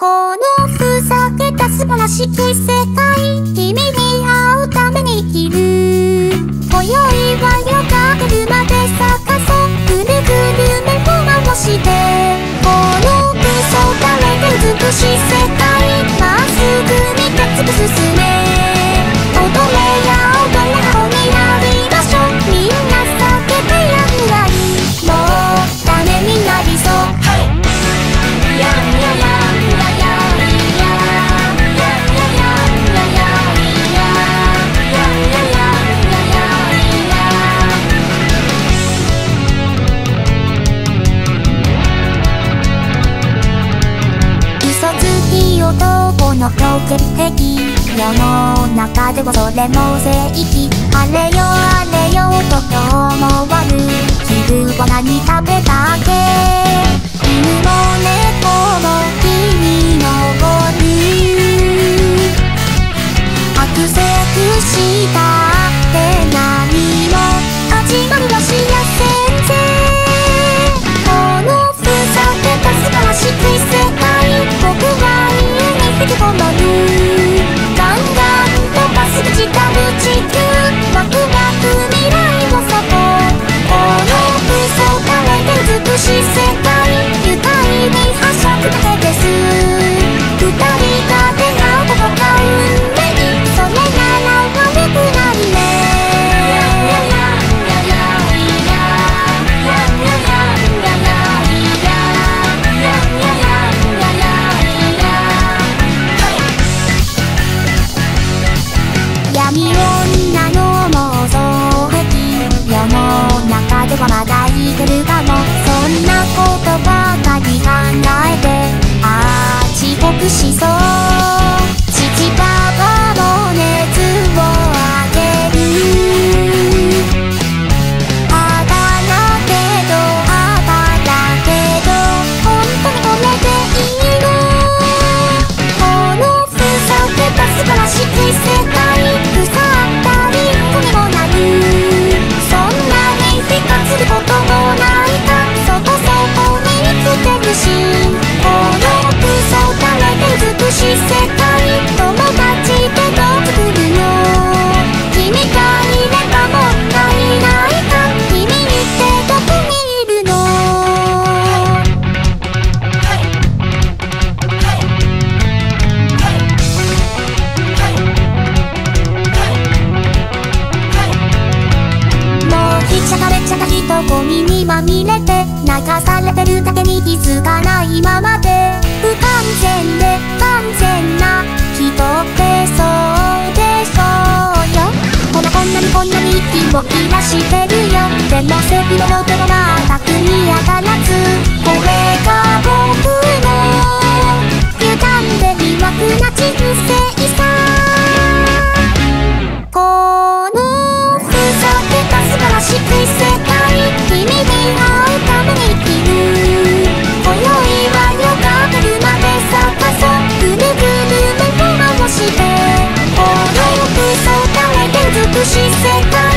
このふざけた素晴らしき世界君に会うために生きる。今宵は夜が出るまで咲かそうぐるぐる目を回してこのクソだれて美しい世界まっすぐに突き進む。の強敵世の中ではそれも正義。あれよあれよと今日も終わる昼は何食べたっけ？てるかもそんなことばかり考えて。ああ遅刻しそう。ちゃかめちゃか人混みにまみれて流されてるだけに気づかないままで不完全で完全な人ってそうでしょうよほらこんなにこんなに息を切らしてるよでも背広の手も全く見当た。らずこれがしさ